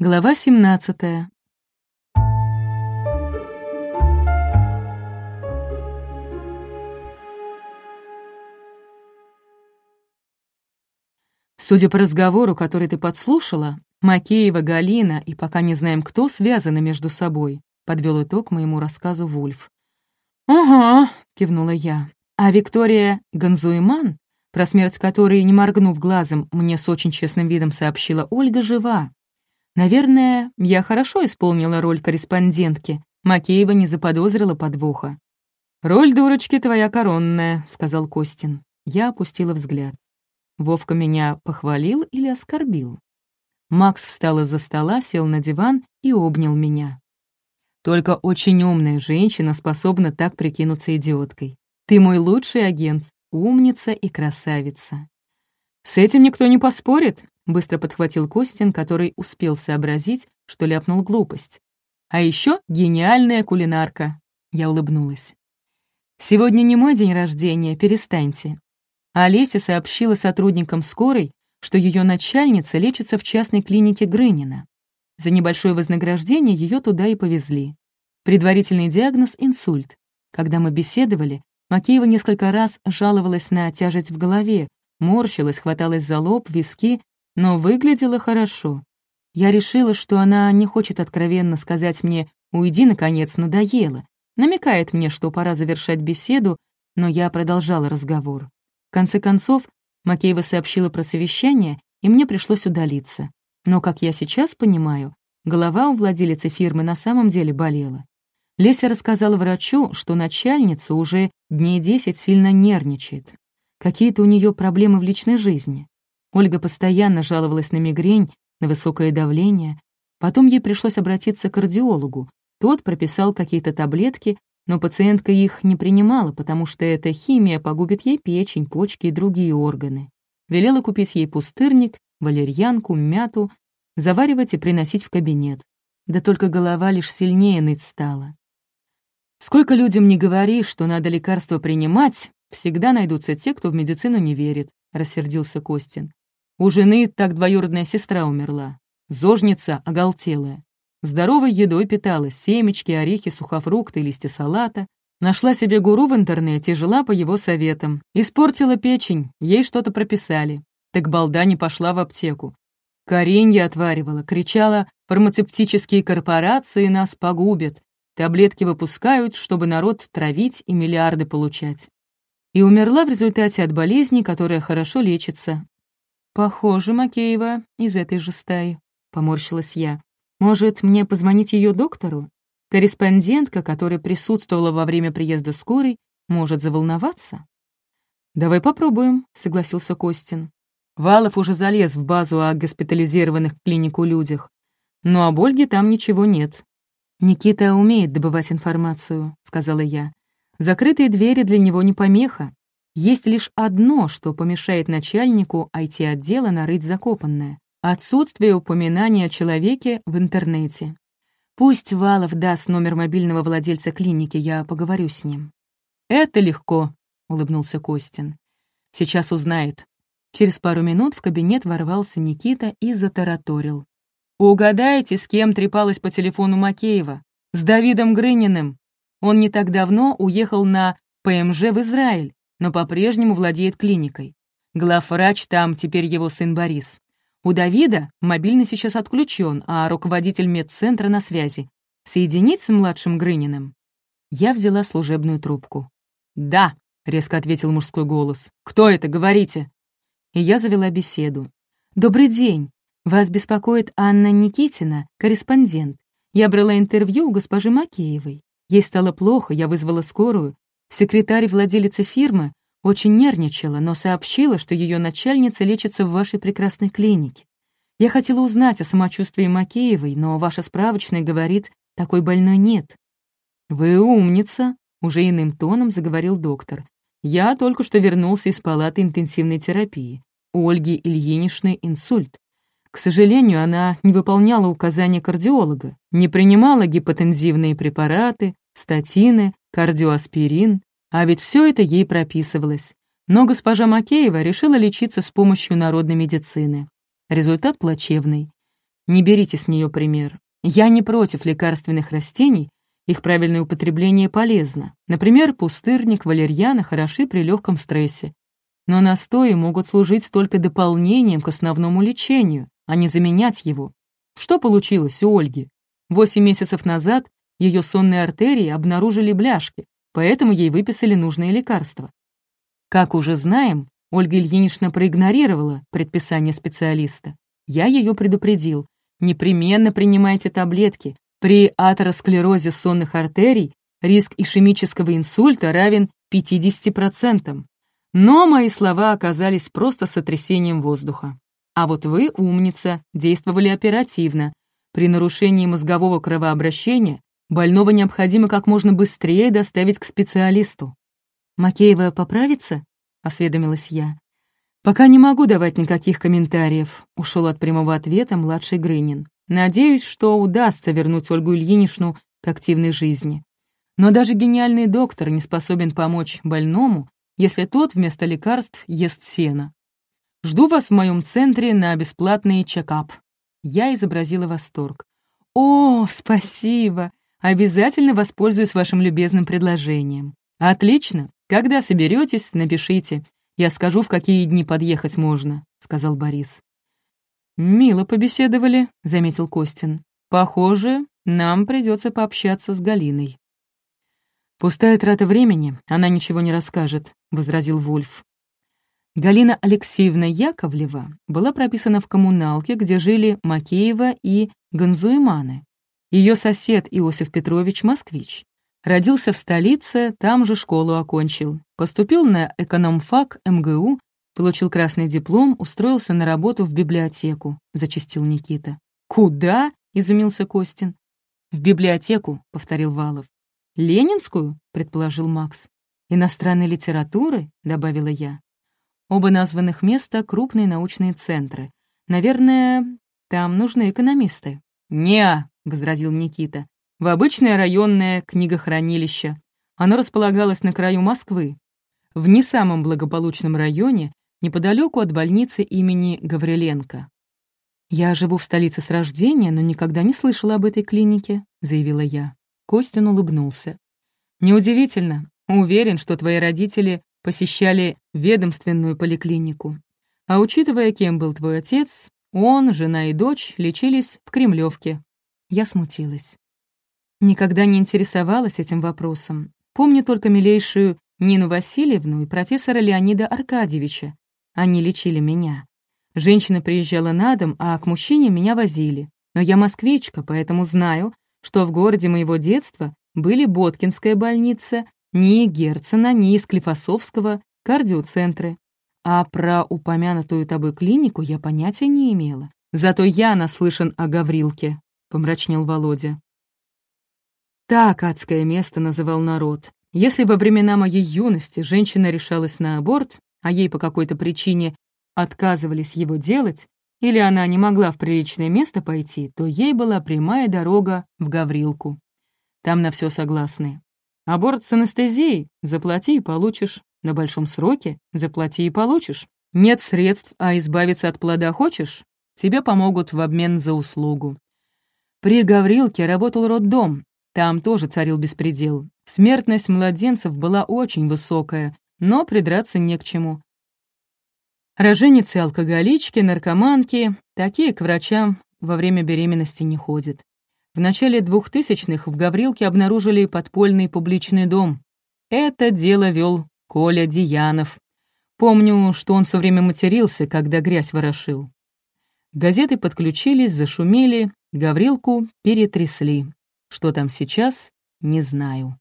Глава 17. Судя по разговору, который ты подслушала, Макеева, Галина и пока не знаем кто связаны между собой, подвел итог моему рассказу Вульф. «Ага», — кивнула я. «А Виктория Ганзуиман, про смерть которой, не моргнув глазом, мне с очень честным видом сообщила Ольга, жива. Наверное, я хорошо исполнила роль корреспондентки. Макеева не заподозрила подвоха. «Роль дурочки твоя коронная», — сказал Костин. Я опустила взгляд. Вовка меня похвалил или оскорбил? Макс встал из-за стола, сел на диван и обнял меня. Только очень умная женщина способна так прикинуться идиоткой. Ты мой лучший агент, умница и красавица. С этим никто не поспорит, Быстро подхватил Костин, который успел сообразить, что ляпнул глупость. А еще гениальная кулинарка. Я улыбнулась. «Сегодня не мой день рождения, перестаньте». Олеся сообщила сотрудникам скорой, что ее начальница лечится в частной клинике Грынина. За небольшое вознаграждение ее туда и повезли. Предварительный диагноз — инсульт. Когда мы беседовали, Макеева несколько раз жаловалась на тяжесть в голове, морщилась, хваталась за лоб, виски но выглядела хорошо. Я решила, что она не хочет откровенно сказать мне «уйди, наконец, надоело», намекает мне, что пора завершать беседу, но я продолжала разговор. В конце концов, Макеева сообщила про совещание, и мне пришлось удалиться. Но, как я сейчас понимаю, голова у владелицы фирмы на самом деле болела. Леся рассказала врачу, что начальница уже дней десять сильно нервничает. Какие-то у нее проблемы в личной жизни. Ольга постоянно жаловалась на мигрень, на высокое давление. Потом ей пришлось обратиться к кардиологу. Тот прописал какие-то таблетки, но пациентка их не принимала, потому что эта химия погубит ей печень, почки и другие органы. Велела купить ей пустырник, валерьянку, мяту, заваривать и приносить в кабинет. Да только голова лишь сильнее ныть стала. Сколько людям не говори, что надо лекарства принимать, всегда найдутся те, кто в медицину не верит, — рассердился Костин. У жены так двоюродная сестра умерла. Зожница оголтелая. Здоровой едой питалась, семечки, орехи, сухофрукты, листья салата. Нашла себе гуру в интернете, жила по его советам. Испортила печень, ей что-то прописали. Так балда не пошла в аптеку. Коренья отваривала, кричала, фармацевтические корпорации нас погубят. Таблетки выпускают, чтобы народ травить и миллиарды получать. И умерла в результате от болезни, которая хорошо лечится, «Похоже, Макеева из этой же стаи», — поморщилась я. «Может, мне позвонить ее доктору? Корреспондентка, которая присутствовала во время приезда скорой, может заволноваться?» «Давай попробуем», — согласился Костин. Валов уже залез в базу о госпитализированных в клинику людях. Но об Ольге там ничего нет. «Никита умеет добывать информацию», — сказала я. «Закрытые двери для него не помеха. Есть лишь одно, что помешает начальнику IT-отдела нарыть закопанное — отсутствие упоминания о человеке в интернете. Пусть Валов даст номер мобильного владельца клиники, я поговорю с ним. «Это легко», — улыбнулся Костин. «Сейчас узнает». Через пару минут в кабинет ворвался Никита и затараторил. «Угадайте, с кем трепалась по телефону Макеева? С Давидом Грыниным. Он не так давно уехал на ПМЖ в Израиль но по-прежнему владеет клиникой. Главврач там теперь его сын Борис. У Давида мобильный сейчас отключен, а руководитель медцентра на связи. Соединить с младшим Грыниным? Я взяла служебную трубку. «Да», — резко ответил мужской голос. «Кто это? Говорите». И я завела беседу. «Добрый день. Вас беспокоит Анна Никитина, корреспондент. Я брала интервью у госпожи Макеевой. Ей стало плохо, я вызвала скорую. Секретарь владелицы фирмы очень нервничала, но сообщила, что ее начальница лечится в вашей прекрасной клинике. Я хотела узнать о самочувствии Макеевой, но ваша справочная говорит, такой больной нет. «Вы умница», — уже иным тоном заговорил доктор. «Я только что вернулся из палаты интенсивной терапии. У Ольги Ильиничны инсульт. К сожалению, она не выполняла указания кардиолога, не принимала гипотензивные препараты, статины, кардиоаспирин, а ведь все это ей прописывалось. Но госпожа Макеева решила лечиться с помощью народной медицины. Результат плачевный. Не берите с нее пример. Я не против лекарственных растений, их правильное употребление полезно. Например, пустырник, валерьяна хороши при легком стрессе. Но настои могут служить только дополнением к основному лечению, а не заменять его. Что получилось у Ольги? Восемь месяцев назад ее сонные артерии обнаружили бляшки, поэтому ей выписали нужные лекарства. Как уже знаем, Ольга Ильинична проигнорировала предписание специалиста. Я ее предупредил. Непременно принимайте таблетки. При атеросклерозе сонных артерий риск ишемического инсульта равен 50%. Но мои слова оказались просто сотрясением воздуха. А вот вы, умница, действовали оперативно. При нарушении мозгового кровообращения больного необходимо как можно быстрее доставить к специалисту. «Макеева поправится?» — осведомилась я. «Пока не могу давать никаких комментариев», — ушел от прямого ответа младший Грынин. «Надеюсь, что удастся вернуть Ольгу Ильиничну к активной жизни. Но даже гениальный доктор не способен помочь больному, если тот вместо лекарств ест сено. Жду вас в моем центре на бесплатный чекап». Я изобразила восторг. «О, спасибо! Обязательно воспользуюсь вашим любезным предложением. Отлично! Когда соберетесь, напишите. Я скажу, в какие дни подъехать можно», — сказал Борис. «Мило побеседовали», — заметил Костин. «Похоже, нам придется пообщаться с Галиной». «Пустая трата времени, она ничего не расскажет», — возразил Вульф. Галина Алексеевна Яковлева была прописана в коммуналке, где жили Макеева и Ганзуиманы. Ее сосед Иосиф Петрович — москвич. Родился в столице, там же школу окончил. Поступил на экономфак МГУ, получил красный диплом, устроился на работу в библиотеку, зачастил Никита. «Куда?» — изумился Костин. «В библиотеку», — повторил Валов. «Ленинскую?» — предположил Макс. «Иностранной литературы?» — добавила я. Оба названных места — крупные научные центры. Наверное, там нужны экономисты. «Не-а», возразил Никита в обычное районное книгохранилище. Оно располагалось на краю Москвы, в не самом благополучном районе, неподалеку от больницы имени Гавриленко. «Я живу в столице с рождения, но никогда не слышала об этой клинике», — заявила я. Костин улыбнулся. «Неудивительно. Уверен, что твои родители посещали ведомственную поликлинику. А учитывая, кем был твой отец, он, жена и дочь лечились в Кремлевке». Я смутилась. Никогда не интересовалась этим вопросом. Помню только милейшую Нину Васильевну и профессора Леонида Аркадьевича. Они лечили меня. Женщина приезжала на дом, а к мужчине меня возили. Но я москвичка, поэтому знаю, что в городе моего детства были Боткинская больница, ни Герцена, ни Склифосовского, кардиоцентры. А про упомянутую тобой клинику я понятия не имела. Зато я наслышан о Гаврилке, — помрачнел Володя. Так адское место называл народ. Если во времена моей юности женщина решалась на аборт, а ей по какой-то причине отказывались его делать, или она не могла в приличное место пойти, то ей была прямая дорога в Гаврилку. Там на все согласны. Аборт с анестезией — заплати и получишь. На большом сроке — заплати и получишь. Нет средств, а избавиться от плода хочешь? Тебе помогут в обмен за услугу. При Гаврилке работал роддом, там тоже царил беспредел. Смертность младенцев была очень высокая, но придраться не к чему. Роженицы-алкоголички, наркоманки, такие к врачам во время беременности не ходят. В начале двухтысячных в Гаврилке обнаружили подпольный публичный дом. Это дело вел Коля Диянов. Помню, что он все время матерился, когда грязь ворошил. Газеты подключились, зашумели, Гаврилку перетрясли. Что там сейчас, не знаю.